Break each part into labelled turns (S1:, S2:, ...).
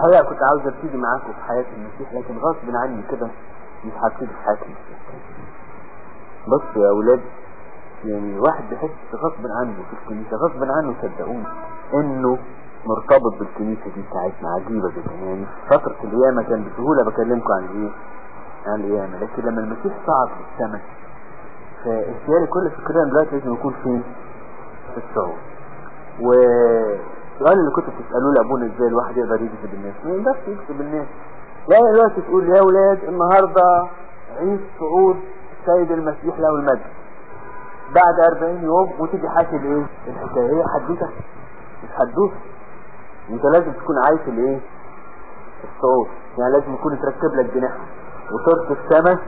S1: الحقيقة كنت عاوز أبتدي معاكم في حياة المسيح لكن غصب عني كده مش هبتدي في حياة المسيح. بصوا يا أولاد يعني الواحد بيحس غصب عنه في الكنيسة غصب عنه صدقوني إنه مرتبط بالكنيسة دي بتاعتنا عجيبة جدا. يعني فترة القيامة كان بسهولة بكلمكم عن إيه؟ عن القيامة. لكن لما المسيح صعد للسماء فاختياري كل فكرة دلوقتي لازم يكون فين في الصعود. والسؤال اللي كنت بتسألوه لأبونا إزاي الواحد يقدر يكسب الناس ما يقدرش يكسب الناس لا دلوقتي تقول يا ولاد النهاردة عيد صعود السيد المسيح له المجد. بعد 40 يوم وتيجي حاكي الايه الحكاية هي حدوتة. مش حدوتة. أنت لازم تكون عايش الإيه؟ الصعود. يعني لازم يكون تركب لك جناح وطرت السماء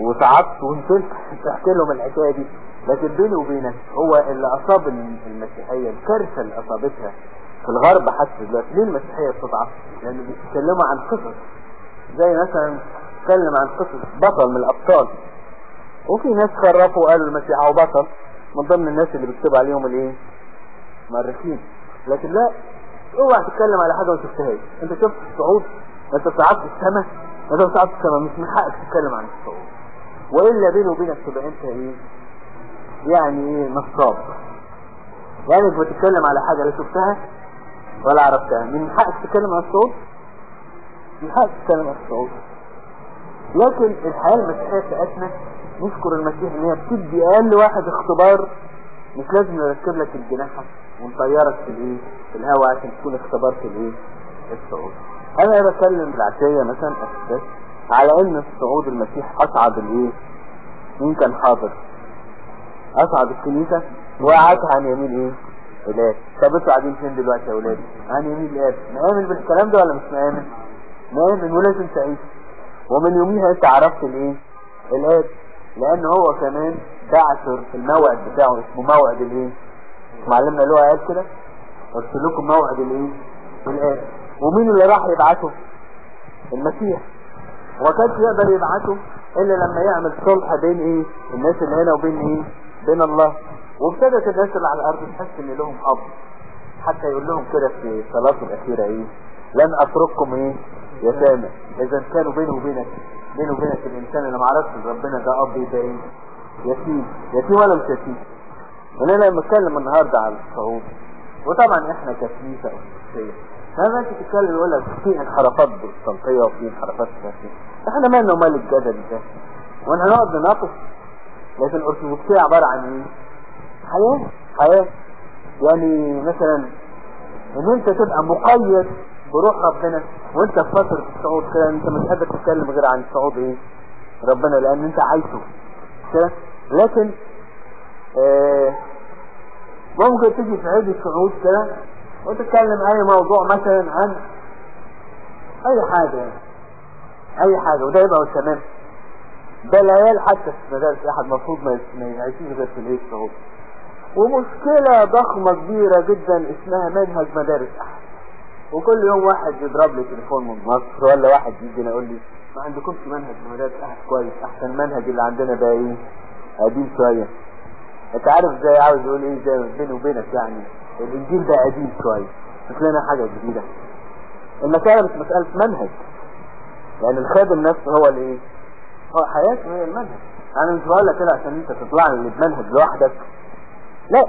S1: وصعدت ونزلت تحكي لهم الحكاية دي. لكن بيني وبينك هو اللي أصاب المسيحية الكارثة اللي أصابتها في الغرب حتى دلوقتي. ليه المسيحية بتضعف؟ لأن بيتكلموا عن قصص. زي مثلا اتكلم عن قصص بطل من الأبطال. وفي ناس خرفوا وقالوا المسيح هو بطل. من ضمن الناس اللي بيكتبوا عليهم الإيه؟ مؤرخين لكن لا اوعى تتكلم على حاجة ما شفتهاش. انت شفت الصعود انت صعدت السماء؟ انت صعدت السماء. مش من حقك تتكلم عن الصعود. وإلا بيني وبينك تبقى أنت إيه؟ يعني إيه؟ نصاب. يعني أنت بتتكلم على حاجة لا شفتها ولا عرفتها. من حقك تتكلم عن الصعود من حقك تتكلم عن الصعود لكن الحياة المسيحية بتاعتنا نشكر المسيح إن هي بتدي أقل واحد اختبار. مش لازم نركب لك الجناحة ونطيرك في الإيه؟ في الهواء عشان تكون اختبرت الإيه؟ الصعود. أنا بتكلم العشية مثلا أساس على ان الصعود المسيح أصعد الإيه؟ مين كان حاضر؟ أصعد الكنيسة؟ وقعدها عن يمين إيه؟ الاب طب أنتوا قاعدين فين دلوقتي يا أولاد عن يمين الاب نآمن بالكلام ده ولا مش نآمن نآمن ولازم تعيش. ومن يوميها أنت عرفت الإيه؟ الاب لأن هو كمان بعثر الموعد بتاعه اسمه موعد الإيه؟ معلمنا له قال كده؟ قلت لكم موعد الإيه؟ الاب ومين اللي راح يبعته المسيح. وما كانش يقدر يبعته إلا لما يعمل صلح بين إيه؟ الناس اللي هنا وبين إيه؟ بين الله. وابتدت الناس اللي على الأرض تحس إن لهم أب. حتى يقول لهم كده في صلاته الأخيرة إيه؟ لن أترككم إيه؟ يتامى إذا كانوا بيني وبينك بيني وبينك الإنسان اللي ما عرفش ربنا ده أب يبقى إيه؟ يتيم. يتيم ولا مش يتيم؟ ونحن بنتكلم النهارده على الصعود. وطبعا إحنا ككنيسه أساسية. لما انت تتكلم يقول لك في انحرافات بالسلطية وفي انحرافات سياسية. إحنا مالنا ومال الجدل ده. وإحنا نقعد نناقش. لكن الأرثوذكسية عبارة عن إيه؟ حياة. حياة. يعني مثلا إن أنت تبقى مقيد بروح ربنا وأنت في فترة الصعود كده أنت مش قادر تتكلم غير عن الصعود إيه؟ ربنا لأن أنت عايشه. كده؟ لكن آه ممكن تيجي في عيد الصعود كده وتتكلم أي موضوع مثلا عن أي حاجة. يعني. أي حاجة. وده يبقى تمام. ده العيال حتى في مدارس احد المفروض ما يعيشوش غير في العيد الصعود ومشكلة ضخمة كبيرة جدا اسمها منهج مدارس أحد. وكل يوم واحد يضرب لي تليفون من مصر ولا واحد يجي يقول لي ما عندكمش منهج مدارس أحد كويس؟ أحسن المنهج اللي عندنا بقى إيه؟ قديم شوية. انت عارف إزاي عاوز يقول إيه زي بيني وبينك يعني. الإنجيل ده قديم شوية مش لنا حاجة جديدة. المسألة مش مسألة منهج. لأن الخادم نفسه هو الايه هو حياته هي المنهج. أنا مش بقول لك كده عشان أنت تطلع لي بمنهج لوحدك. لا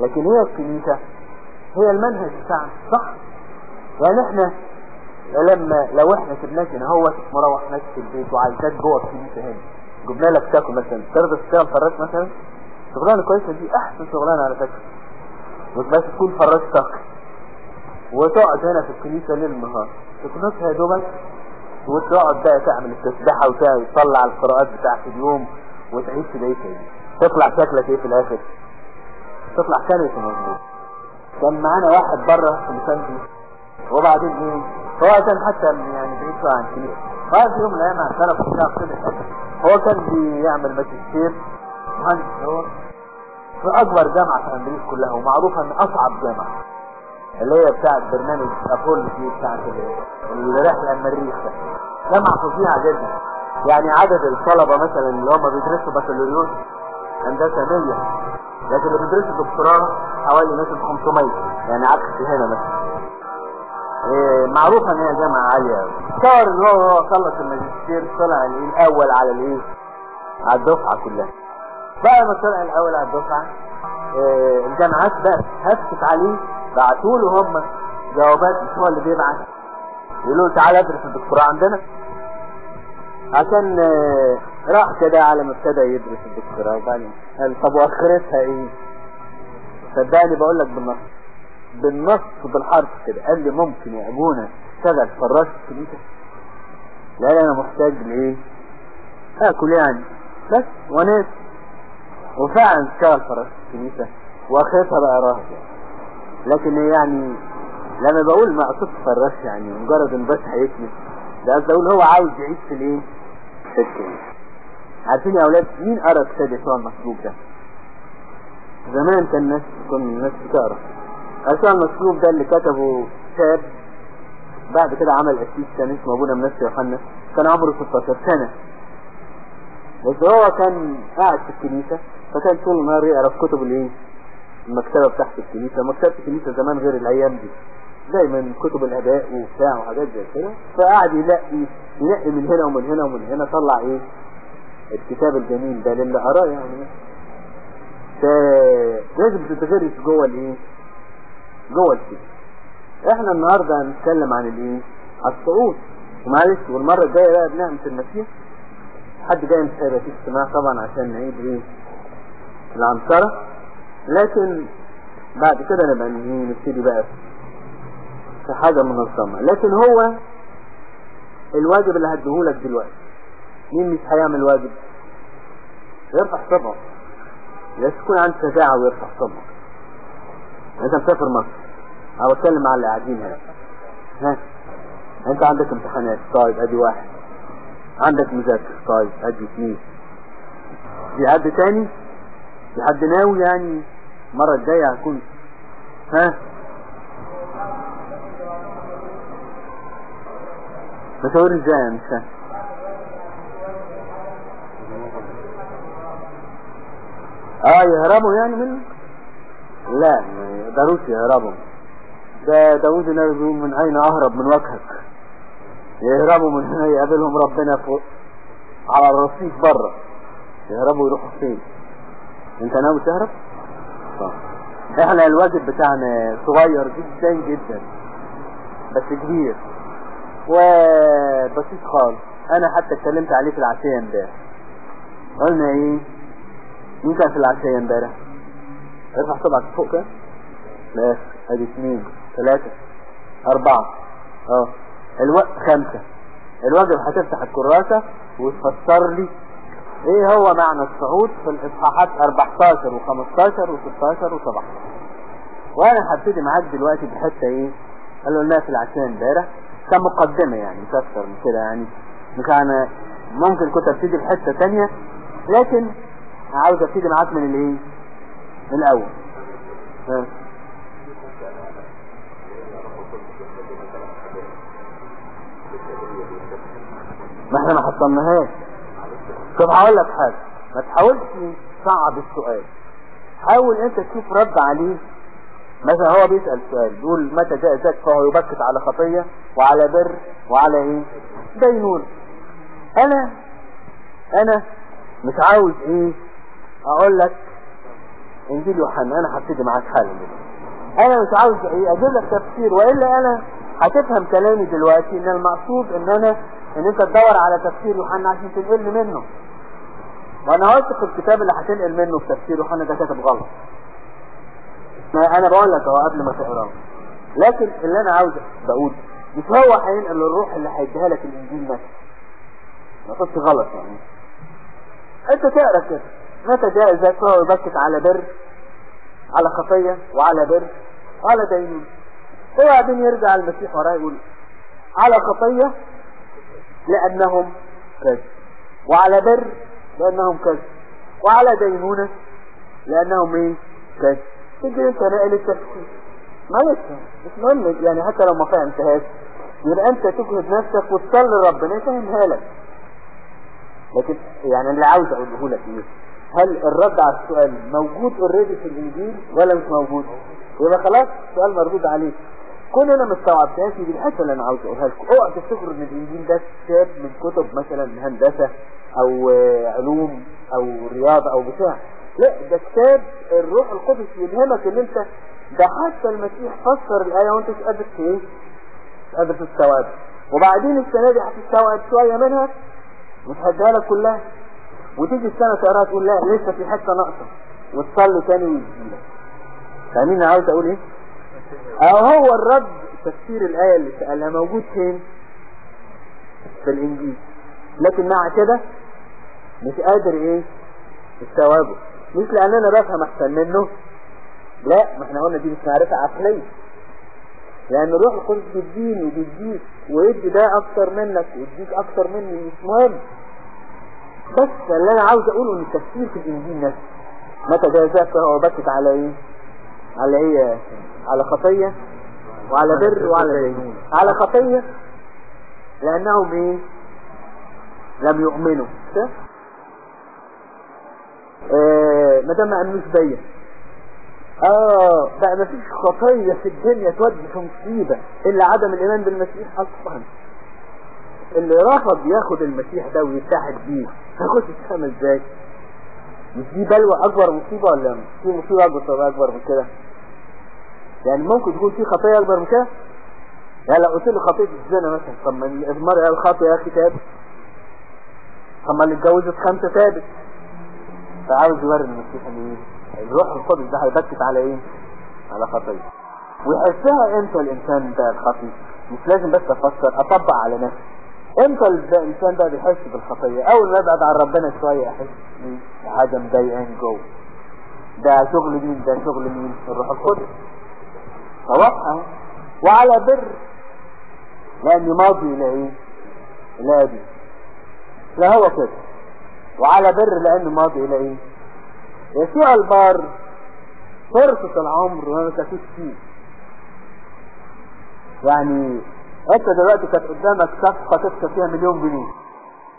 S1: لكن هي الكنيسة هي المنهج بتاعنا صح؟ يعني إحنا لما لو إحنا سيبناك هنا هو مروح في البيت وعايشاك جوه الكنيسة هنا. جبنا لك تاكل مثلا. ترضى تشتغل فراش مثلا؟ شغلانة كويسة دي أحسن شغلانة على فكرة. مش بس تكون فراش وتقعد هنا في الكنيسة ليل نهار. تكنسها يا دوبك وتقعد بقى تعمل التسبيحه وتطلع القراءات بتاعت اليوم وتعيش في بيتها دي تطلع شكلك إيه في الآخر؟ تطلع كنسه مظبوط كان معانا واحد بره في مساندي وبعدين إيه؟ هو كان حتى يعني بعيد شوية عن الكنيسة. بعد في يوم من الأيام بشهر كده هو كان بيعمل ماجستير مهندس هو في أكبر جامعة في أمريكا كلها ومعروفة إن أصعب جامعة اللي هي بتاعت برنامج ابولو دي بتاعت الرحلة المريخ ده جامعة فظيعة جدا. يعني عدد الطلبة مثلا اللي هم بيدرسوا بكالوريوس هندسة 100 لكن اللي بيدرسوا دكتوراه حوالي مثلا 500 يعني عكس هنا مثلا. معروفة إن هي جامعة عالية تصور ان هو خلص الماجستير طلع الأول على الإيه؟ على الدفعة كلها. بعد ما طلع الأول على الدفعة آه، الجامعات بقى هفت عليه بعتوا له هم جوابات مش هو اللي بيبعت. يقولوا له تعالى ادرس الدكتوراه عندنا. عشان آه، راح كده على ما ابتدى يدرس الدكتوراه. وبعدين قال طب وأخرتها إيه؟ صدقني بقول لك بالنص بالنص بالحرف كده. قال لي ممكن يا أبونا اشتغل فراش في لا لا أنا محتاج لإيه؟ آكل يعني. بس وناس وفعلا اشتغل في الكنيسه واخرتها بقى راهب لكن يعني لما بقول ما اقصدش فراش يعني مجرد إن بس هيكنس ده قصدي أقول هو عاوز يعيش في الإيه؟ في الكنيسه عارفين يا أولاد مين قرأ كتاب يسوع المصلوب ده؟ زمان كان الناس كل الناس بتقرأ. يسوع المصلوب ده اللي كتبه شاب بعد كده عمل أسيس كان اسمه أبونا منسي يوحنا كان عمره 16 سنة. بس هو كان قاعد في الكنيسة فكان طول النهار يقرأ في كتب الإيه؟ المكتبة بتاعت الكنيسة. مكتبة الكنيسة زمان غير الأيام دي. دايما كتب الأداء وبتاع وحاجات زي كده. فقعد ينقي ينقي من هنا ومن هنا ومن هنا طلع إيه؟ الكتاب الجميل ده للي قراه يعني. فلازم تتغرس جوه الإيه؟ جوه الكتاب. إحنا النهارده هنتكلم عن الإيه؟ الصعود. ومعلش والمرة الجاية بقى بنعمه المسيح حد جاي مش فيه اجتماع طبعا عشان نعيد إيه؟ العنصرة. لكن بعد كده نبقى نبتدي بقى في حاجة منظمة. لكن هو الواجب اللي هديهولك دلوقتي مين مش هيعمل واجب؟ يرفع صبعه لازم تكون عندك شجاعة ويرفع صبعك انت مسافر مصر. أو اتكلم على اللي قاعدين هنا. ها؟ أنت عندك امتحانات. طيب أدي واحد. عندك مذاكرة. طيب ادي اثنين في حد تاني؟ في حد ناوي يعني المرة الجاية هكون؟ ها؟ مشاور إزاي مش فاهم آه يهربوا يعني منه؟ لا ما يقدروش يهربوا. ده داود النبي بيقول من أين أهرب من وجهك؟ يهربوا من هنا يقابلهم ربنا فوق على الرصيف بره. يهربوا يروحوا فين؟ انت ناوي تهرب؟ طب. إحنا الواجب بتاعنا صغير جدا جدا بس كبير وبسيط خالص. أنا حتى اتكلمت عليه في العشية امبارح. قلنا إيه؟ مين كان في العشية امبارح؟ ارفع صبعك فوق كده. ماشي أدي اثنين ثلاثة أربعة. آه الوقت خمسة. الواجب هتفتح الكراسة وتفسر لي إيه هو معنى الصعود في الإصحاحات 14 و15 و16 و17 وأنا هبتدي معاك دلوقتي بحتة إيه؟ قالوا قلناها في العشاء امبارح. كمقدمه يعني مش أكتر من كده يعني. أنا ممكن كنت أبتدي بحتة تانية لكن عاوز أبتدي معاك من الايه؟ من الأول. ها. ما إحنا ما حصلناهاش. طب هقول لك حاجة. ما تحاولش تصعب السؤال. حاول انت تشوف رد عليه. مثلا هو بيسأل سؤال بيقول متى جاء ذاك فهو يبكت على خطية وعلى بر وعلى إيه؟ دينون أنا أنا مش عاوز إيه؟ أقول لك إنجيل يوحنا أنا هبتدي معاك حالا. أنا مش عاوز إيه؟ أجيب لك تفسير وإلا أنا هتفهم كلامي دلوقتي إن المقصود إن أنا إن أنت تدور على تفسير يوحنا عشان تنقل منه. وأنا واثق الكتاب اللي هتنقل منه في تفسير يوحنا ده كاتب غلط. ما أنا بقول لك أهو قبل ما تقرأه. لكن اللي أنا عاوز بقول مش هو هينقل الروح اللي هيديها لك الإنجيل نفسه ما تقولش غلط يعني. أنت تقرأ كده. متى جاء ذاك فهو يبكت على بر على خطية وعلى بر وعلى دينون. وبعدين يرجع المسيح وراه يقول على خطية لأنهم كذب. وعلى بر لأنهم كذب. وعلى دينونة لأنهم إيه؟ كذب. تيجي أنت ناقل التفسير. معلش مش مهم. يعني حتى لو ما فهمتهاش. يبقى أنت تجهد نفسك وتصلي ربنا يفهمها لك. لكن يعني اللي عاوز أقوله لك إيه؟ هل الرد على السؤال موجود اوريدي في الإنجيل ولا مش موجود؟ يبقى خلاص السؤال مردود عليك كون أنا ما استوعبتهاش دي الحته اللي أنا عاوز أقولها لكم. أوعى تفتكروا إن الإنجيل ده كتاب من كتب مثلا هندسة أو علوم أو رياضة أو بتاع. لا ده كتاب الروح القدس يلهمك إن أنت ده حتى المسيح فسر الآية وأنت مش قادر إيه؟ مش قادر تستوعب. وبعدين السنة دي هتستوعب شوية منها. مش هديها لك كلها. وتيجي السنة تقراها تقول لا لسه في حتة ناقصة. وتصلي تاني ويجيلك فاهمين عاوز أقول إيه؟ أو هو الرد تفسير الآية اللي سألها موجود فين؟ في الإنجيل. لكن مع كده مش قادر إيه؟ استوعبه مش لأن أنا بفهم أحسن منه. لا ما إحنا قلنا دي مش معرفة عقلية. لأن الروح القدس بيديني وبيديك ويدي ده أكتر منك ويديك أكتر مني مش مهم. بس اللي أنا عاوز أقوله إن التفسير في الإنجيل نفسه. متى فهو بكت على إيه؟ على إيه؟ على خطية وعلى بر وعلى دين على خطية لأنهم إيه؟ لم يؤمنوا. آه ما دام ما امنوش بيا. آه بقى ما فيش خطية في الدنيا تودي في مصيبة إلا عدم الإيمان بالمسيح أصلا. اللي رفض ياخد المسيح ده ويتحد بيه. هيخش السما إزاي؟ مش دي بلوى اكبر مصيبة ولا في مصيبة اكبر اكبر من كده يعني ممكن تكون في خطية اكبر من كده يعني لو قلت له خطية الزنا مثلا طب ما المرأة الخاطئة يا أخي تاب طب ما اللي اتجوزت خمسة ثابت فعاوز يوري المسيح ان إيه الروح القدس ده هيبكت على إيه على خطية ويحسها إمتى الانسان ده الخطية مش لازم بس افسر اطبق على نفسي إمتى الانسان ده بيحس بالخطية. أول ما ابعد عن ربنا شوية أحس إيه حاجة مضايقاني جوه ده شغل مين؟ ده شغل مين؟ الروح القدس. فواضحة وعلى بر لاني ماضي إلى إيه إلى ابي لا هو كده. وعلى بر لأنه ماضي إلى إيه يسوع البار فرصة العمر وما فيه. يعني أنت دلوقتي كانت قدامك صفقة تكسب فيها مليون جنيه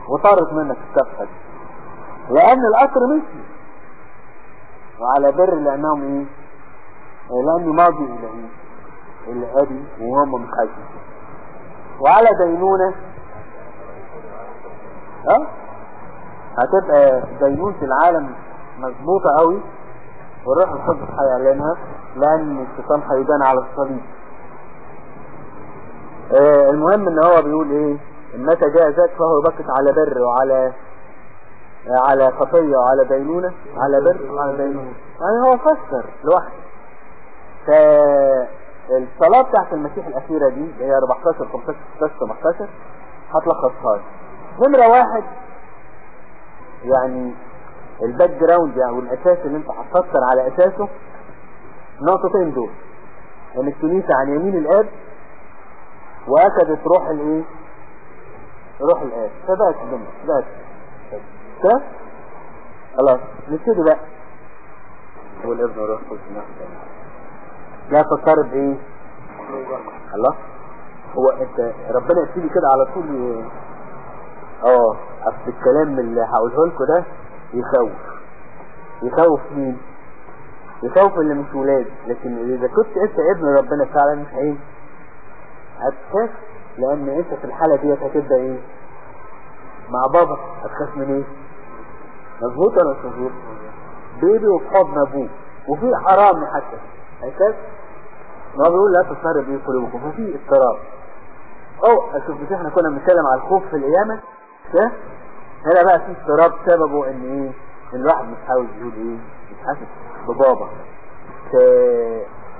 S1: وطارت منك الصفقة دي. لأن القطر مشي. وعلى بر لانهم إيه؟ لأنه ماضي إلى إيه؟ إلى أبي وهم مخايفين وعلى دينونة آه هتبقى دينونة العالم مظبوطة قوي والروح القدس هيعلنها لأن الشيطان هيبان على الصليب. آه المهم إن هو بيقول إيه؟ متى جاء ذاك فهو بكت على بر وعلى آه على خطية وعلى دينونة على بر وعلى دينونة يعني هو فسر لوحده. فالصلاة بتاعت المسيح الأخيرة دي اللي هي 14 15 16 17 هتلخصها نمرة واحد يعني ال background يعني والأساس اللي أنت هتفكر على أساسه نقطتين دول. إن الكنيسة عن يمين الآب وأكدت روح الإيه؟ روح الاب فبقت الدنيا بقت كده خلاص. نبتدي بقى. والابن روح القدس لا تضطرب إيه؟ الله. هو أنت ربنا يبتدي كده على طول آه أصل الكلام اللي هقوله لكم ده يخوف. يخوف مين؟ يخوف اللي مش ولاد. لكن إذا كنت أنت ابن ربنا فعلا مش إيه هتخاف لأن أنت في الحالة ديت هتبدأ إيه؟ مع بابا هتخاف من إيه؟ مظبوط ولا مش مظبوط؟ بيبي وفي حضن ابوه وفي حرام حتى. هيخاف ما بيقول لا تصرف بيه قلوبكم ففي اضطراب. أو أشوف مش إحنا كنا بنتكلم على الخوف في القيامة ده هنا بقى في اضطراب سببه إن إيه؟ إن الواحد مش عاوز يقول إيه؟ مش حاسس ببابا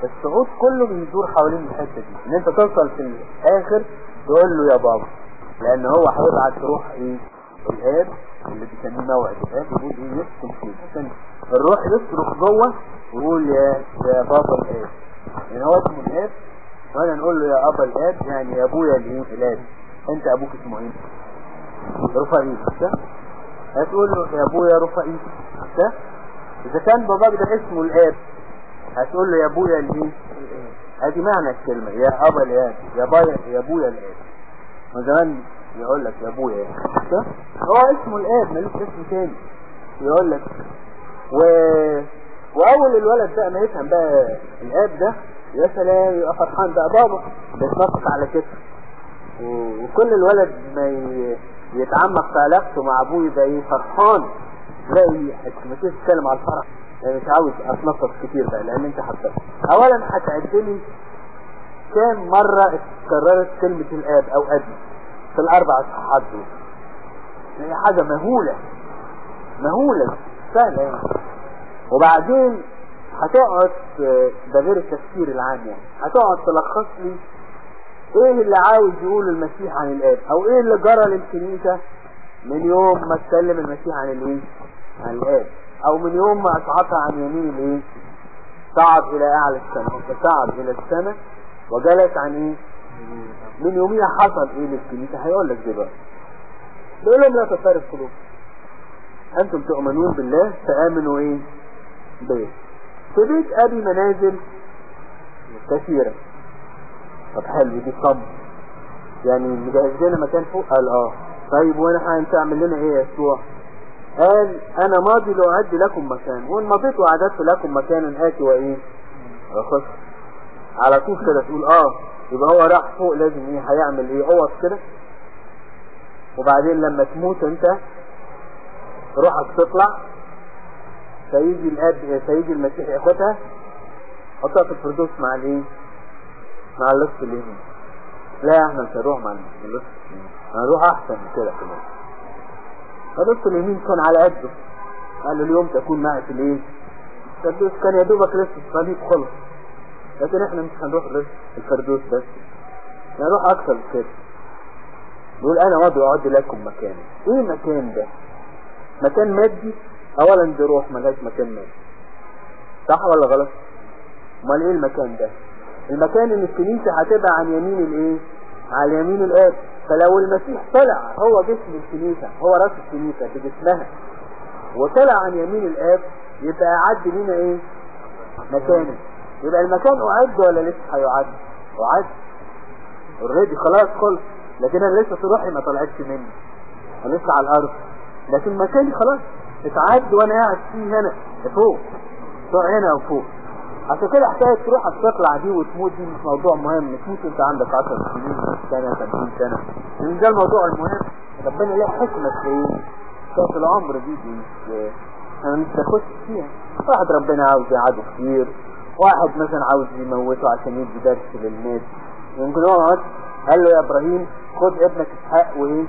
S1: الصعود كله بيدور حوالين الحتة دي. إن أنت توصل في الآخر تقول له يا بابا. لأن هو هيبعت روح إيه؟ الاب اللي بيسميه موعد. الاب يقول إيه يسكن فيه. عشان الروح يصرخ جوه ويقول يا يا بابا الاب يعني هو اسمه الاب وأنا نقول له يا أبا الاب يعني يا أبويا الايه الاب أنت أبوك اسمه إيه؟ رفائيل ده؟ هتقول له يا أبويا رفائيل ده؟ إذا كان باباك ده اسمه الاب هتقول له يا أبويا الإيه؟ أدي معنى الكلمة. يا أبا الاب يا بايا يا أبويا الاب من زمان يقول لك يا أبويا هو اسمه الاب ملوش اسم تاني. يقول لك و... وأول الولد بقى ما يفهم بقى الآب ده يا سلام يبقى فرحان بقى بابا بيتنطط على كتفه وكل الولد ما ي- يتعمق في علاقته مع أبوه يبقى إيه؟ فرحان. تلاقي تيجي تتكلم على الفرح. يعني مش عاوز اتنطط كتير بقى لأن أنت حبيت اولا هتعد لي كام مرة اتكررت كلمة الآب أو أبي في الأربع اصحاحات دول؟ هي حاجة مهولة مهولة سهلة يعني. وبعدين هتقعد ده غير التفسير العام يعني هتقعد تلخص لي إيه اللي عاوز يقول المسيح عن الآب؟ أو إيه اللي جرى للكنيسة من يوم ما اتكلم المسيح عن الإيه؟ عن الآب؟ أو من يوم ما اصعدها عن يمين الايه صعد إلى أعلى السماء فصعد إلى السماء وجلس عن إيه؟ من يوميها حصل إيه للكنيسة هيقول لك دلوقتي. بيقول لهم لا تفارق قلوب أنتم تؤمنون بالله؟ فآمنوا إيه؟ بيه في بيت أبي منازل كثيرة. طب حلو دي صب يعني مجهز لنا مكان فوق؟ قال آه. طيب وأنا هتعمل لنا إيه يا يسوع؟ قال أنا ماضي لاعد لكم مكان. وان مضيت وأعددت لكم مكانا اتي وإيه؟ رخص على طول كده تقول آه يبقى هو راح فوق لازم إيه؟ هيعمل إيه؟ أوض كده. وبعدين لما تموت أنت روحك تطلع. فيجي الأب فيجي المسيح ياخدها حطها في الفردوس مع الإيه؟ مع اللص اليمين لا إحنا مش هنروح مع اللص اليمين هنروح أحسن من كده كمان. فاللص اليمين كان على قده. قال له اليوم تكون معي في الإيه؟ الفردوس. كان يا دوبك لسه الصليب خلص لكن إحنا مش هنروح بس الفردوس بس. هنروح أكثر من كده. يقول أنا وضع لكم مكان. إيه مكان ده؟ مكان مادي؟ اولا دي روح ملهاش مكان مادي. صح ولا غلط؟ أمال إيه المكان ده؟ المكان ان الكنيسة هتبقى عن يمين الإيه؟ على يمين الاب فلو المسيح طلع هو جسم الكنيسة هو رأس الكنيسة بجسمها وطلع عن يمين الآب يبقى أعد لنا إيه؟ مكانه. يبقى المكان أعد ولا لسه هيعد؟ أعد. اوريدي خلاص خلص لكن أنا لسه روحي ما طلعتش مني. أنا لسه على الأرض. لكن مكاني خلاص. اتعد وأنا قاعد فيه هنا. فوق فوق هنا وفوق. عشان كده حكاية تروح تطلع دي وتموت. دي مش موضوع مهم تموت انت عندك 10 سنين سنة 50 سنة. لأن ده الموضوع المهم. ربنا له حكمة في في العمر دي دي أنا مش بخش فيها. واحد ربنا عاوز يقعده كتير. واحد مثلا عاوز يموته عشان يدي درس للناس. يمكن هو قال له يا إبراهيم خد ابنك إسحاق وإيه؟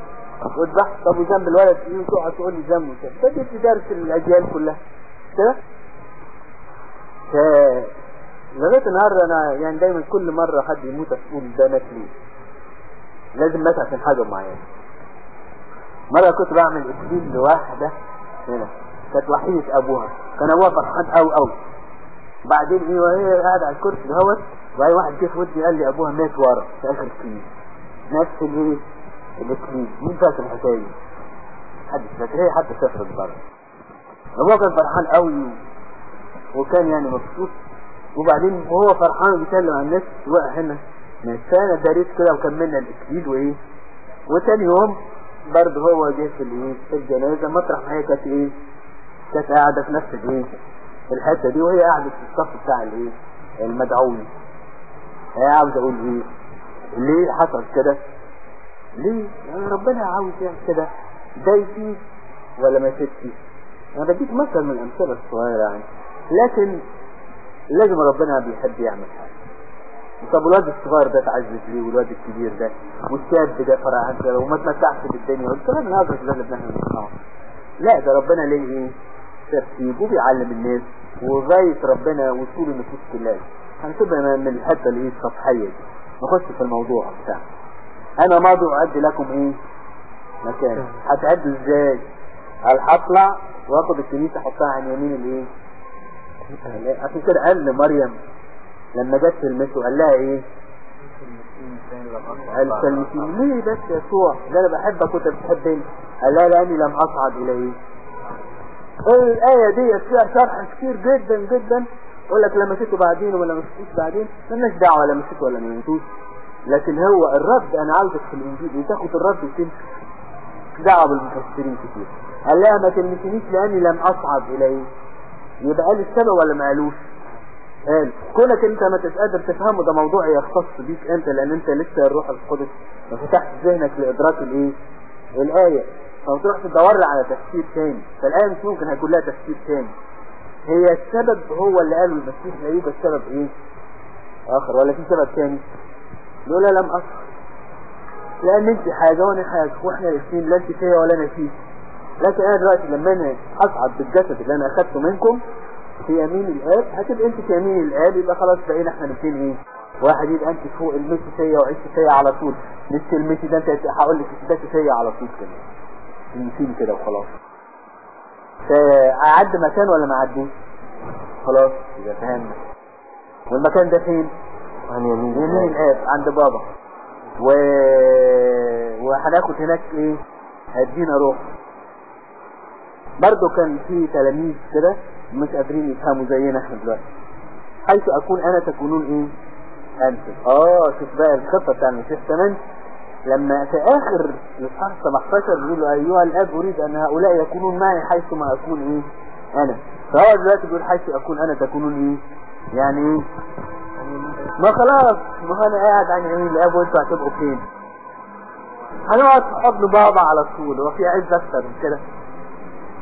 S1: واذبح طب وذنب الولد إيه؟ وتقعد تقول لي ذنبه. كده ده درس للأجيال كلها. كده ف لغايه النهارده أنا يعني دايما كل مرة حد يموت أقول ده مات ليه؟ لازم مات عشان حاجة معينة. مرة كنت بعمل اكليل لواحدة هنا كانت وحيدة أبوها. كان أبوها فرحان قوي قوي بعدين إيه وهي قاعدة على الكرسي دهوت وبعدين واحد جه في ودني قال لي أبوها مات ورا في آخر الكليل نفس الإيه؟ الاكليل مين فاكر الحكاية؟ حد فاكر هي حتى سافرت بره أبوها كان فرحان قوي وكان يعني مبسوط وبعدين وهو فرحان بيسلم على الناس وقع هنا. فانا داريت كده وكملنا الاكليل وإيه. وتاني يوم برضه هو جه في الايه في الجنازة مطرح ما هي كانت إيه كانت قاعدة في نفس الإيه الحتة دي وهي قاعدة في الصف بتاع الايه المدعوين هي عاوز أقول إيه ليه حصل كده؟ ليه؟ يعني ربنا عاوز يعمل كده. ده يفيد ولا ما يفيدش؟ أنا بديك مثل من الأمثلة الصغيرة يعني. لكن لازم ربنا بيحب يعمل حاجة. طب الواد الصغير ده اتعزز ليه؟ والواد الكبير ده والشاب ده فرعان كده وما تمتعش بالدنيا. والكلام الهجرس ده اللي إحنا بنسمعه لا ده ربنا ليه إيه؟ ترتيب وبيعلم الناس وغاية ربنا وصول النفوس كلها هنسيبها من الحتة اللي هي السطحية دي. نخش في الموضوع بتاع أنا ماضي أعد لكم إيه؟ مكان. هتعدوا إزاي؟ هل هطلع وأخد الكنيسة أحطها عن يمين الإيه؟ عشان كده قال لمريم لما جت تلمسه قال لها إيه؟ قال تلمسيني ليه بس يا يسوع؟ ده أنا بحبك وأنت بتحبني. قال لها لأني لم أصعد إلى إيه الآية دي فيها شرح كتير جدا جدا. يقول لك لمسته بعدين ولا مسكوش بعدين مالناش دعوة لمسته ولا ملمسوش لكن هو الرد أنا عاوزك في الإنجيل وتاخد الرد وتمشي دعوة بالمفسرين كتير. قال لها ما تلمسنيش لأني لم أصعد إليه. يبقى قال السبب ولا ما قالوش؟ قال كونك انت ما تقدر تفهمه ده موضوع يختص بيك انت لأن انت لسه الروح القدس ما فتحت ذهنك لإدراك الإيه؟ الآية. فبتروح تدور على تفسير تاني فالآية مش ممكن هيكون لها تفسير تاني. هي السبب هو اللي قاله المسيح لا يوجد سبب إيه؟ آخر ولا في سبب تاني؟ يقول لم اصل لأن أنت حاجة وأنا حاجة وإحنا الاثنين لا انت فيا ولا أنا فيك لكن أنا دلوقتي لما أنا أصعد بالجسد اللي أنا أخدته منكم في يمين الآب هتبقى أنت في يمين الآب يبقى خلاص بقينا إحنا الاثنين إيه؟ واحد يبقى أنت فوق المشي فيا وعيش فيا على طول. مش المشي ده أنت هقول لك ده فيا على طول كده. نسيب كده وخلاص. أعد مكان ولا ما اعدوش خلاص يبقى فهمنا والمكان ده فين؟
S2: عن يمين
S1: يمين الآب عند بابا. و... وهناخد هناك إيه؟ هدينا روح. برضه كان في تلاميذ كده مش قادرين يفهموا زينا إحنا دلوقتي. حيث أكون أنا تكونون إيه؟ أنتم. آه شوف بقى الخطة بتاع المسيح كمان. لما في آخر الاصحاح 17 بيقول له أيها الأب أريد أن هؤلاء يكونون معي حيث ما أكون إيه؟ أنا. فهو دلوقتي بيقول حيث أكون أنا تكونون إيه؟ يعني إيه؟ ما خلاص ما أنا قاعد عن يمين الأب وأنتوا هتبقوا فين؟ هنقعد في حضن بابا على طول هو في عز أكتر من كده.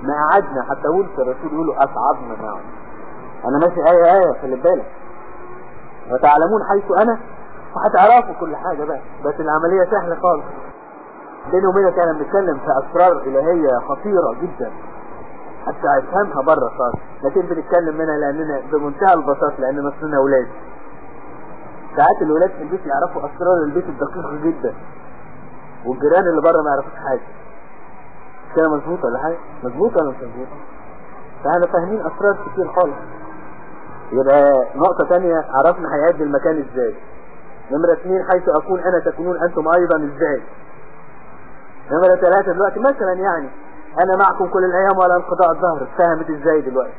S1: ما قعدنا حتى ولد الرسول يقولوا اصعدنا معه أنا ماشي إيه آية خلي بالك. وتعلمون حيث أنا؟ وهتعرفوا كل حاجة بقى. بس العملية سهلة خالص. بيني وبينك أنا بنتكلم في أسرار إلهية خطيرة جدا. حتى أفهمها بره خالص. لكن بنتكلم منها لأننا بمنتهى البساطة لأن مصرنا أولاد. ساعات الولاد في البيت يعرفوا أسرار البيت الدقيقة جدا. والجيران اللي بره ما يعرفوش حاجة. كده مظبوط ولا حاجة؟ مظبوط ولا مش مظبوط؟ فاحنا فاهمين اسرار كتير خالص. يبقى نقطة تانية عرفنا هيعد المكان إزاي. نمرة اثنين حيث أكون أنا تكونون أنتم أيضا إزاي. نمرة ثلاثة دلوقتي مثلا يعني أنا معكم كل الأيام ولا انقضاء الظهر. فهمت إزاي دلوقتي؟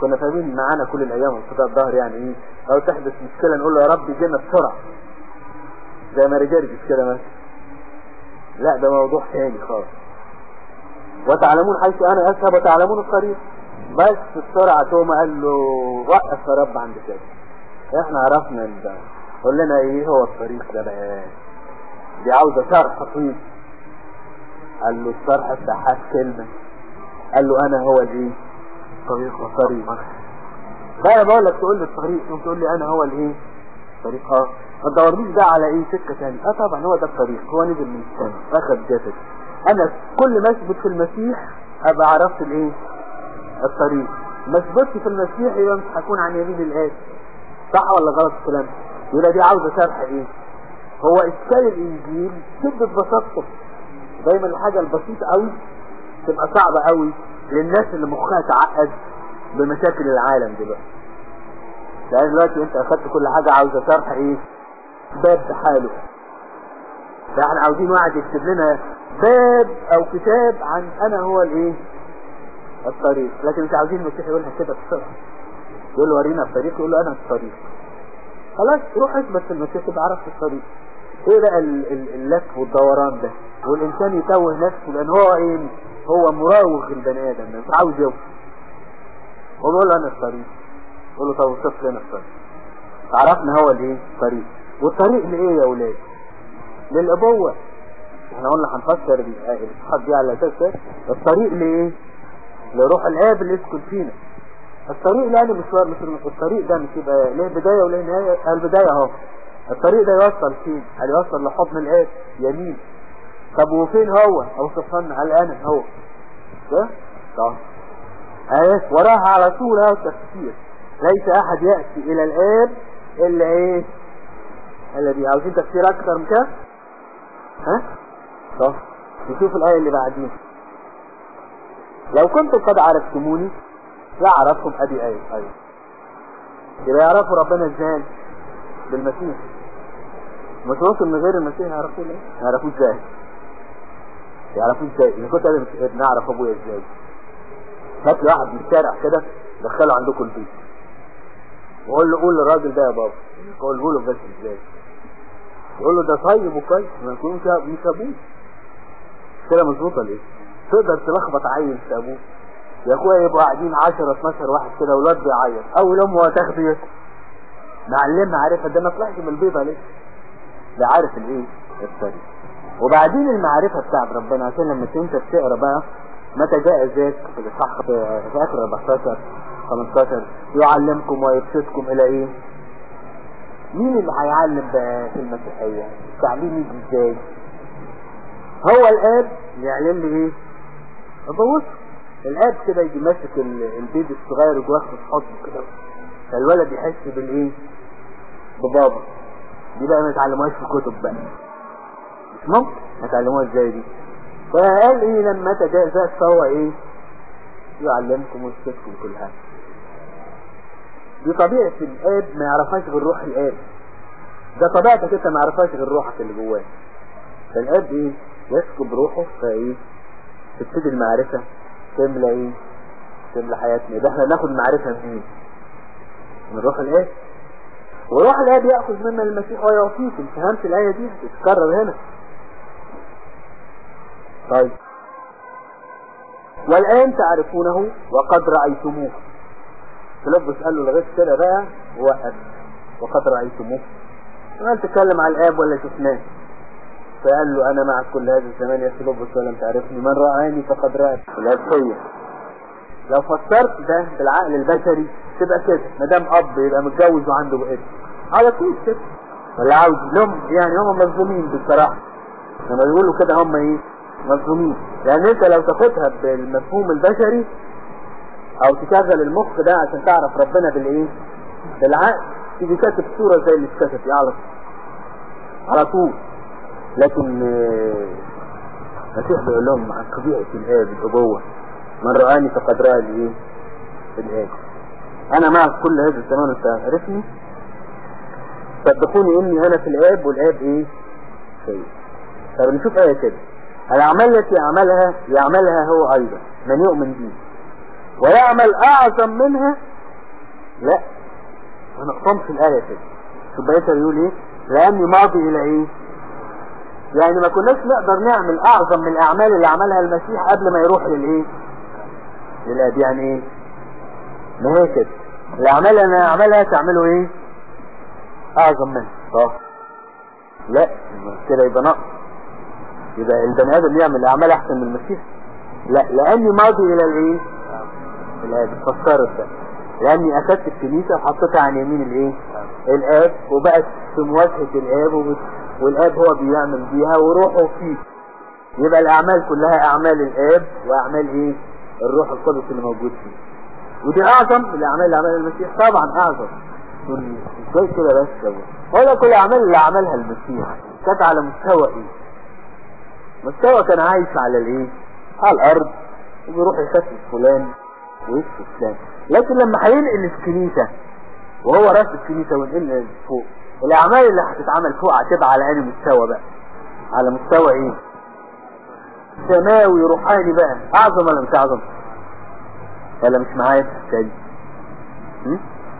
S1: كنا فاهمين معانا كل الأيام وانقضاء الظهر يعني إيه؟ أو تحدث مشكلة نقول له يا رب جينا بسرعة. زي ما رجرجس كده مثلا لا ده موضوع تاني خالص. وتعلمون حيث أنا اذهب وتعلمون الطريق بس بسرعة توما قال له وقف يا رب عند كده. إحنا عرفنا ده. قول لنا إيه هو الطريق ده بقى؟ دي عاوزة شرح طويل. قال له الشرح بتاعها كلمة. قال له أنا هو الايه طريق وطريق. بقى بقول لك تقول لي الطريق ثم تقول لي أنا هو الايه طريق. آه ما تدورنيش بقى على إيه سكة تاني آه طبعا هو ده الطريق. هو نزل من السماء أخذ جسد أنا كل ما أثبت في المسيح أبقى عرفت الإيه؟ الطريق. ما أثبتش في المسيح يبقى مش هكون عن يمين الآب صح ولا غلط الكلام؟ يبقى دي عاوزة شرح إيه؟ هو إشكال الإنجيل شدة بساطته دايما الحاجة البسيطة قوي تبقى صعبة قوي للناس اللي مخها تعقد بمشاكل العالم دلوقتي. لأن دلوقتي أنت أخدت كل حاجة عاوزة شرح إيه؟ باب بحاله فإحنا عاوزين واحد يكتب لنا باب أو كتاب عن أنا هو الإيه؟ الطريق. لكن مش عاوزين المسيح يقولها كده بسرعة. يقول له ورينا الطريق يقول له أنا الطريق. خلاص روح اثبت في المسيح تبقى عرفت الطريق. إيه بقى اللف والدوران ده؟ والإنسان يتوه نفسه لأن هو إيه؟ هو مراوغ البني آدم مش عاوز يوصل هو بيقول له أنا الطريق. يقول له طب وصف لنا الطريق. عرفنا هو الإيه؟ الطريق. والطريق لإيه يا أولاد للأبوة. إحنا قلنا هنفسر الصحاب دي على أساس ده الطريق لإيه؟ لروح الاب اللي يسكن فينا. الطريق يعني مشوار مش الطريق ده مش يبقى له بداية وله نهاية. البدايه أهو. الطريق ده يوصل فين؟ قال يوصل لحضن الاب يمين. طب وفين هو؟ اوصف لنا قال أنا هو؟ ده؟ طب اهي وراها على طول اهو التفسير. ليس أحد يأتي إلى الاب إلا إيه؟ الذي عاوزين تفسير أكثر من كده؟ ها؟ طب نشوف الآية اللي بعديها. لو كنتم قد عرفتموني لا عرفتم أبي إيه أيوه. يبقى يعرفوا ربنا إزاي؟ بالمسيح. مش وصل من غير المسيح يعرفوا ليه؟ يعرفوه إزاي؟ يعرفوه إزاي؟ اذا كنت أنا نعرف أبويا إزاي. هات لي واحد من الشارع كده دخله عندكم البيت. وقول له قول للراجل ده يا بابا. قول له بس إزاي؟ يقول له ده طيب وكويس ما يكون مش ابوه كده مظبوطه ليه تقدر تلخبط عيل في ابوه يا اخويا يبقوا قاعدين 10 12 واحد كده ولاد بيعيط اول ام هو تاخده يسكت معلمها عارفها ده ما طلعش من البيضه ليه ده عارف الايه الطريق وبعدين المعرفة بتاعت ربنا عشان لما انت بتقرا بقى متى جاء ذاك في الإصحاح في آخر 14 15 يعلمكم ويرشدكم إلى إيه؟ مين اللي هيعلم بقى في المسيحية؟ التعليم يجي إزاي؟ هو الآب يعلم لي إيه؟ ببص الآب كده يجي ماسك البيبي الصغير وياخده في حضنه كده. فالولد يحس بالإيه؟ ببابا. دي بقى ما يتعلموهاش في الكتب بقى. مش ممكن. هتعلموها إزاي دي. فقال إيه لما تجاوزت فهو إيه؟ يعلمكم ويشتكم كل حاجة. دي طبيعة الآب ما يعرفهاش غير روح الآب. ده طبيعتك أنت ما يعرفهاش غير روحك اللي جواك فالآب إيه؟ يسكب روحه فايه؟ تبتدي المعرفة تملى إيه؟ تملى حياتنا. ده إحنا ناخد معرفة منين من روح الاب وروح الاب يأخذ مما المسيح ويعطيكم فهمت الآية دي؟ هتتكرر هنا. طيب. والآن تعرفونه وقد رأيتموه. فيلبس قال له لغاية كده بقى وقف وقد رأيتموه. قال تتكلم على الآب ولا شفناه؟ فقال له أنا معك كل هذا الزمان يا فيلبس ولم تعرفني. من رآني فقد رأى الآب هي لو فسرت ده بالعقل البشري تبقى كده. ما دام أب يبقى متجوز وعنده ابن. على طول كده. ولا عاوز؟ لهم يعني هم مظلومين بصراحة. لما يقولوا كده هم إيه؟ مظلومين. لأن أنت لو تاخدها بالمفهوم البشري أو تشغل المخ ده عشان تعرف ربنا بالإيه؟ بالعقل تيجي كاتب صوره زي اللي اتكتبت على طول على طول. لكن المسيح بيقول لهم عن طبيعه الاب الابوه من رآني فقد رأى الايه الآب أنا معك كل هذا الزمان أنت عرفني صدقوني إني أنا في الآب والآب إيه؟ شيء. طب نشوف آية كده. الأعمال التي يعملها يعملها هو أيضا. من يؤمن به ويعمل أعظم منها؟ لا. ما نقطمش الآية كده. شوف بيسر يقول إيه؟ لأني ماضي إلى إيه؟ يعني ما كناش نقدر نعمل أعظم من الأعمال اللي عملها المسيح قبل ما يروح للإيه؟ للآب. يعني إيه؟ ما هي كده. الاعمال اللي أنا اعملها تعملوا إيه؟ أعظم منها. صح لا. كده يبقى نقص. يبقى البني آدم يعمل اعمال أحسن من المسيح. لا. لأني ماضي إلى الإيه؟ الأب. فسرت ده. لأني أخدت الكنيسة وحطيتها عن يمين الإيه؟ الأب. وبقت في مواجهة الأب وبت... والآب هو بيعمل بيها وروحه فيه. يبقى الأعمال كلها أعمال الآب وأعمال إيه؟ الروح القدس اللي موجود فيه. ودي أعظم الأعمال اللي عملها المسيح. طبعا أعظم. إزاي كده بس؟ يا هو كل الاعمال اللي عملها المسيح. كانت على مستوى إيه؟ مستوى كان عايش على الإيه؟ على الأرض. وبيروح يكتب فلان ويكتب فلان. لكن لما هينقل الكنيسة وهو رأس الكنيسة وينقل فوق الاعمال اللي هتتعمل فوق هتبقى على انهي مستوى بقى. على مستوى إيه؟ سماوي روحاني بقى. أعظم ولا مش أعظم؟ ولا مش معايا؟ دي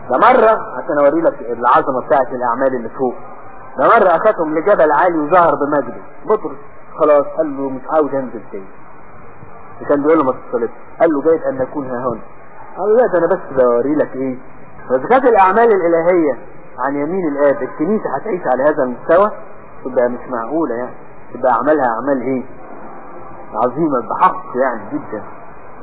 S1: ده مرة عشان أوري لك العظمة بتاعت الأعمال اللي فوق. ده مرة أخذهم لجبل عالي وظهر بمجده بطرس. خلاص قال له مش عاوز أنزل تاني. كان بيقول له ما تصليش قال له جيد أن نكون ها هنا. قال له لا ده أنا بس بوري لك إيه؟ كانت الأعمال الإلهية. عن يمين الاب الكنيسة هتعيش على هذا المستوى تبقى مش معقولة يعني تبقى أعمالها أعمال إيه؟ عظيمة بحق يعني جدا.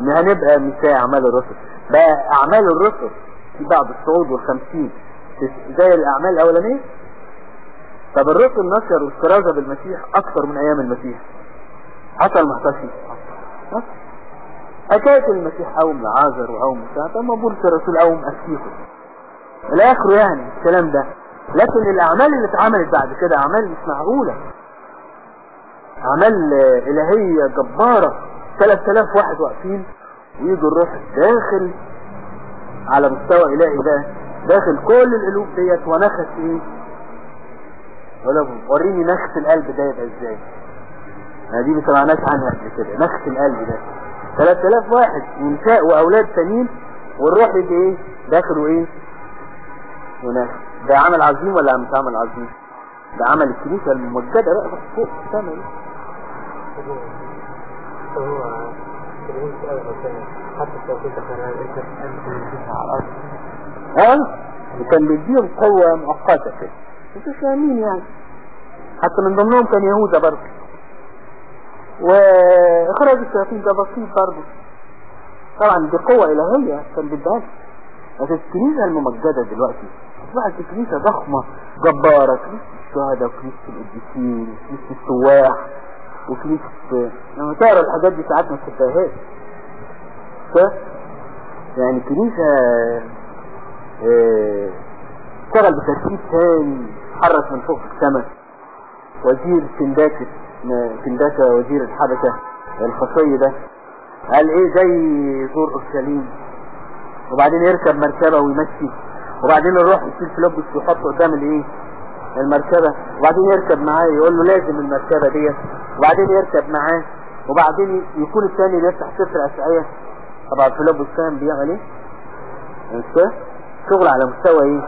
S1: إن هنبقى مش زي أعمال الرسل. بقى أعمال الرسل في بعض الصعود والخمسين. زي الأعمال الأولانية؟ طب الرسل نشر والكرازة بالمسيح أكثر من أيام المسيح. حصل ما حصلش؟ حكاية المسيح قوم لعازر بتاع طب ما بولس الرسول قوم اسيكم إلى اخره يعني الكلام ده. لكن الأعمال اللي اتعملت بعد كده أعمال مش معقولة. أعمال إلهية جبارة 3000 واحد واقفين ويجوا الروح داخل على مستوى إلهي ده داخل كل القلوب ديت ونخس إيه ولا وريني نخس القلب ده يبقى إزاي. دي ما سمعناش عنها قبل كده نخس القلب ده. 3000 واحد ونساء وأولاد تانيين والروح يجي إيه؟ داخل وايه ونخس ده عمل عظيم ولا مش عمل عظيم؟ ده عمل الكنيسة الممجدة بقى بس فوق السما
S2: هو
S1: آه وكان بيديهم قوة مؤقتة كده. أنتوا فاهمين يعني. حتى من ضمنهم كان يهوذا برضه. وإخراج الشياطين ده بسيط برضه. طبعا دي قوة إلهية كان بيديها. لكن الكنيسة الممجدة دلوقتي اصبحت كنيسة ضخمة جبارة كنيسة الشهداء وكنيسة القديسين وكنيسة السواح وكنيسة لما تقرا الحاجات دي ساعات ما تصدقهاش يعني كنيسة اشتغل بترتيب ثاني حرك من فوق السماء. وزير كنداكة كنداكة وزير الحبشة الخصي ده قال إيه زي يزور أورشليم. وبعدين يركب مركبة ويمشي. وبعدين الروح يشيل فلوبس ويحطه قدام الايه؟ المركبة. وبعدين يركب معاه يقول له لازم المركبة ديت. وبعدين يركب معاه وبعدين يكون الثاني بيفتح سفر اشعية طبعا فلوبس كان بيعمل إيه؟ مش شغل على مستوى إيه؟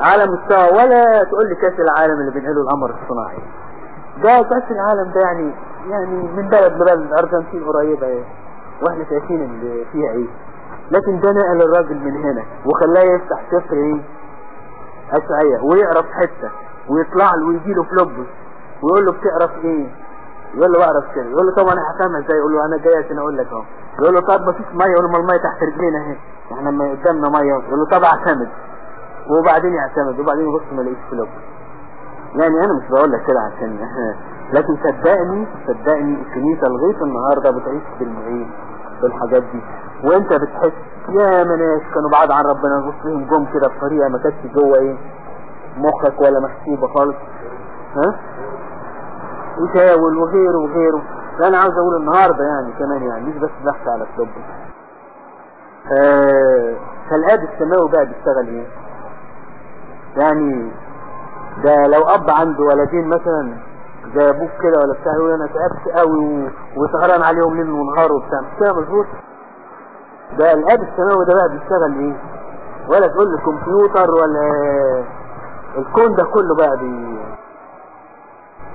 S1: على مستوى ولا تقول لي كأس العالم اللي بينقله القمر الصناعي. ده كأس العالم ده يعني يعني من بلد لبلد. الأرجنتين قريبة إيه؟ وإحنا شايفين اللي فيها إيه؟ لكن ده نقل الراجل من هنا وخلاه يفتح سفر إيه؟ أشعية ويقرا في حتة ويطلع له ويجي له فلوبس ويقول له بتقرا في إيه؟ يقول له بقرا في كده يقول له طب أنا هفهمها إزاي؟ يقول له أنا جاي عشان أقول لك أهو. يقول له طب مفيش مية يقول له ما المية تحت رجلينا أهي. إحنا قدامنا مية. يقول له طب أعتمد. وبعدين يعتمد وبعدين يبص ما يلاقيش فلوس يعني أنا مش بقول لك كده عشان لكن صدقني صدقني الكنيسة لغاية النهارده بتعيش بالمعين بالحاجات دي. وأنت بتحس يا ناس كانوا بعاد عن ربنا نبص لهم جم كده بطريقة ما كانتش جوه إيه مخك ولا محسوبه خالص. ها؟ وشاول وغيره وغيره. ده أنا عاوز أقول النهارده يعني كمان يعني مش بس بحث على الطب. آه فالآب السماوي بقى بيشتغل إيه؟ يعني ده لو أب عنده ولدين مثلا زي أبوك كده ولا بتاع يقول أنا تعبت قوي وسهران عليهم ليل ونهار وبتاع. مش كده مظبوط. ده الأب السماوي ده بقى بيشتغل إيه؟ ولا تقول لي كمبيوتر ولا الكون ده كله بقى بي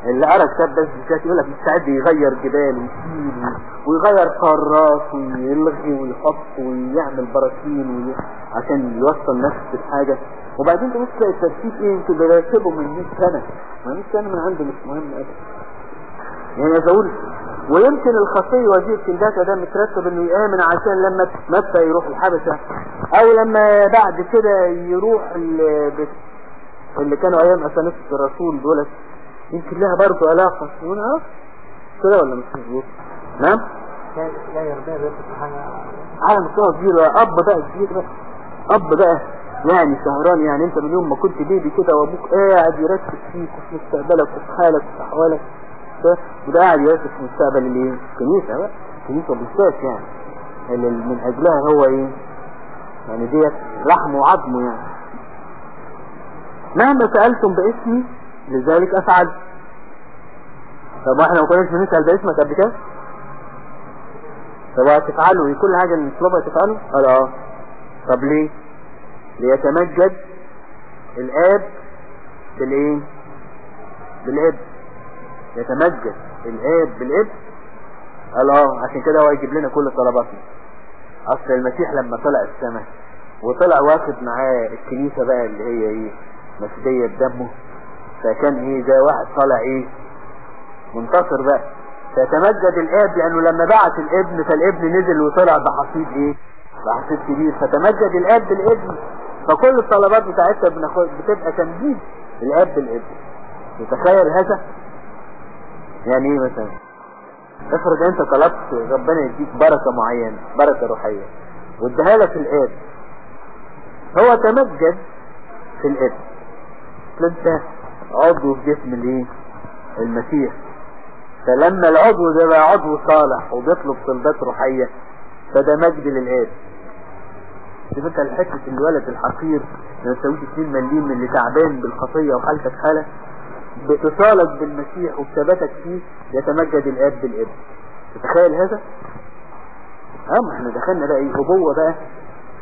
S1: اللي قرأ كتاب بس بالذات يقول لك مستعد يغير جبال ويشيل ويغير قارات ويلغي ويحط ويعمل براكين. عشان يوصل نفس الحاجة. وبعدين تبص تلاقي الترتيب إيه؟ أنتوا بيرتبه من 100 سنة. ما 100 سنة من عنده مش مهم ابدا يعني أقول ويمكن الخطي وزير كنداكا ده مترتب إنه يآمن عشان لما متى يروح الحبشة أو لما بعد كده يروح اللي, اللي كانوا أيام اسانسة الرسول دولت. يمكن لها برضه علاقة. كده ولا مش مظبوط؟ نعم.
S2: لا يرضى
S1: على مستوى كبير. أب بقى كبير بقى. أب بقى يعني سهران يعني أنت من يوم ما كنت بيبي كده وأبوك قاعد يركز فيك وفي مستقبلك وفي حالك وفي أحوالك. ده وده قاعد يركز في مستقبل الايه الكنيسة بقى. الكنيسة بالذات يعني. اللي من أجلها هو إيه؟ يعني ديت لحمه وعظمه يعني. مهما سألتم باسمي لذلك أفعل. طب إحنا ما كناش بنسأل باسمك قبل كده؟ طب هتفعلوا إيه كل حاجة اللي نطلبها تفعلوا قال آه. طب ليه؟ ليتمجد الآب بالإيه؟ بالإب. يتمجد الآب بالإب. قال آه. عشان كده هو يجيب لنا كل طلباتنا. أصل المسيح لما طلع السماء وطلع واخد معاه الكنيسة بقى اللي هي إيه؟ مسدية دمه فكان إيه؟ زي واحد طالع إيه؟ منتصر بقى. فتمجد الآب لأنه لما بعت الابن فالابن نزل وطلع بحصيد إيه؟ بحصيد كبير. فتمجد الآب بالابن فكل الطلبات بتاعتها بتبقى تمجيد الآب بالابن. تتخيل هذا؟ يعني إيه مثلا؟ افرض أنت طلبت ربنا يديك بركة معينة بركة روحية واديها لك الآب. هو تمجد في الابن. انت عضو في جسم الإيه؟ المسيح. فلما العضو ده بقى عضو صالح وبيطلب طلبات روحية فده مجد للآب شوف انت الحتة الولد الحقير ما يساويش 2 مليم من اللي تعبان بالخطية وحالتك حالة؟ باتصالك بالمسيح وبثباتك فيه يتمجد الآب بالابن تتخيل هذا؟ آه ما إحنا دخلنا بقى إيه ابوة بقى.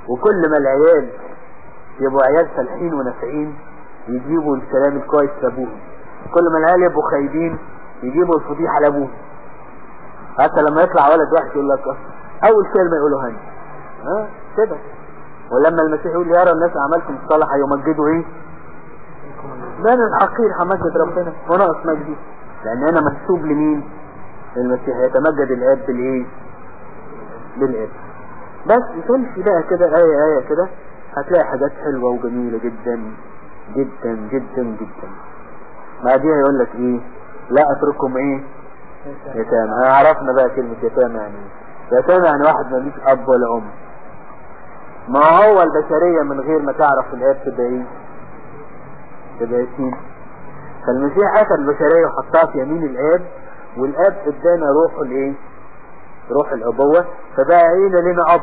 S1: وكل ما العيال يبقوا عيال صالحين ونافعين يجيبوا الكلام الكويس لأبوهم. كل ما العيال يبقوا خايبين يجيبوا الفضيحة لابوهم حتى لما يطلع ولد واحد يقول لك أول كلمة يقولوا هني ها؟ كده. ولما المسيح يقول يرى الناس عملكم الصالح يمجدوا إيه أنا الحقير همجد ربنا. وناقص مجدي لأن أنا منسوب لمين؟ المسيح يتمجد الاب بالإيه؟ بالاب بس تمشي بقى كده آية آية كده. هتلاقي حاجات حلوة وجميلة جدا جدا جدا جدا. بعديها يقول لك إيه؟ لا أترككم إيه؟ يتامى. عرفنا بقى كلمة يتامى يعني إيه؟ يتامى يعني واحد مليش أب ولا أم. ما هو البشرية من غير ما تعرف الاب تبقى إيه؟ تبقى يتيم فالمسيح اخذ البشرية وحطها في يمين الاب والاب إدانا روحه الإيه؟ روح الأبوة. فبقى عينا لنا أب.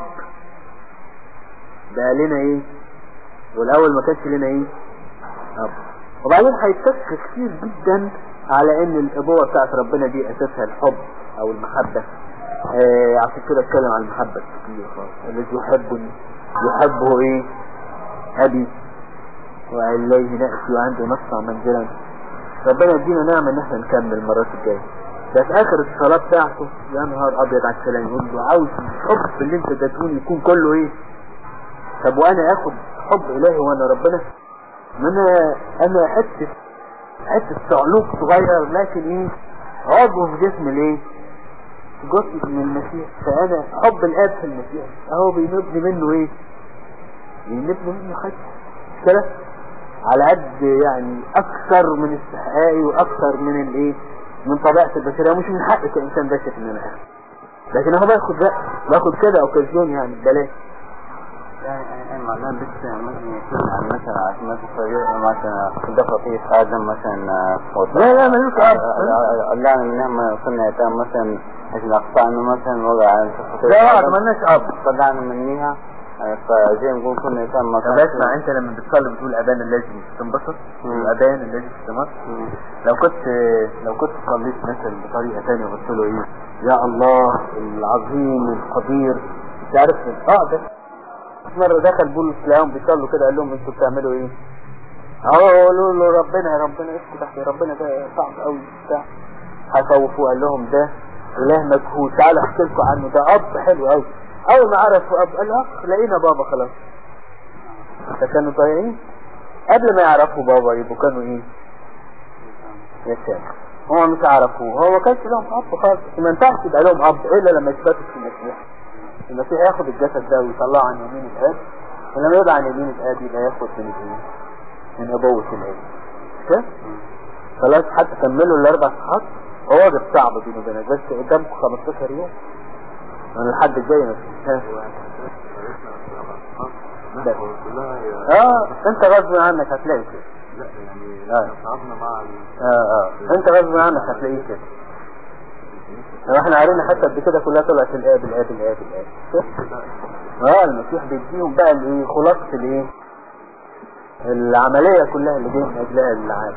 S1: بقى لنا إيه؟ والأول ما كانش لنا إيه؟ أب. وبعدين هيتفك كتير جدا على إن الأبوة بتاعت ربنا دي أساسها الحب أو المحبة. آه عشان كده أتكلم عن المحبة كتير الذي يحبني يحبه إيه؟ أبي. وإليه نأتي وعنده نصع منزلا ربنا يدينا نعمة إن إحنا نكمل المرات الجاية. ده في آخر الصلاة بتاعته يا نهار أبيض على الكلام. يقول له عاوز الحب اللي أنت اديتهوني يكون كله إيه؟ طب وأنا آخد حب إلهي وأنا ربنا؟ ما أنا أنا حتة حتة صعلوك صغير لكن إيه؟ عضو في جسم الإيه؟ جزء من المسيح. فأنا حب الآب في المسيح. أهو بينبني منه إيه؟ بينبني منه حاجة كده؟ على قد يعني أكثر من استحقاقي وأكثر من الإيه؟ من طبيعة البشرية. مش من حقي كإنسان بشري إن أنا اخد لكن اهو باخد بقى باخد كده أوكازيون يعني ببلاش
S3: معناه بس مثلا مثلا مثلا مثلا ده خطية آدم مثلا
S1: لا لا ملوش أب
S3: الله منهم كنا يتام مثلا أخطأنا مثلا خطية
S1: لا واحد مالناش اب
S3: طلعنا منيها فزي ما نقول كنا يتام
S1: طب اسمع انت لما بتصلي بتقول ابان الذي تنبسط
S3: مم.
S1: ابان الذي في لو كنت لو كنت صليت مثلا بطريقة تانية وقلت له إيه يا الله العظيم القدير انت عارف آه ده مرة دخل بولس لقاهم بيصلوا كده قال لهم أنتوا بتعملوا إيه؟ اهو قالوا له ربنا يا ربنا اسكت تحت ربنا ده صعب قوي بتاع. هخوفوه قال لهم ده اله مجهول تعالوا احكي لكم عنه ده أب حلو قوي. أول ما عرفوا أب قال اخ لقينا بابا خلاص. فكانوا ضايعين قبل ما يعرفوا بابا يبقوا كانوا إيه؟ يا هو مش عرفوه. هو ما كانش لهم أب خالص. ما ينفعش يبقى لهم أب إلا لما يثبتوا في المسيح. المسيح ياخد الجسد ده ويطلعه عن يمين الآب ولما يبقى عن يمين الآب يبقى ياخد من الايه من أبوة الآب. كده خلاص حتى كملوا الأربع صفحات هو ده صعب بيني وبينك بس قدامكم 15 يوم. أنا الحد الجاي ما فيش. آه أنت غصب عنك هتلاقي كده.
S3: لا يعني
S1: آه. آه آه. أنت غصب عنك هتلاقيه كده. لو إحنا قرينا حتى قبل كده كلها طلعت الآب الآب الآب الآب. آه المسيح بيديهم بقى الايه خلاصة الإيه؟ العملية كلها اللي جاية من أجلها العالم.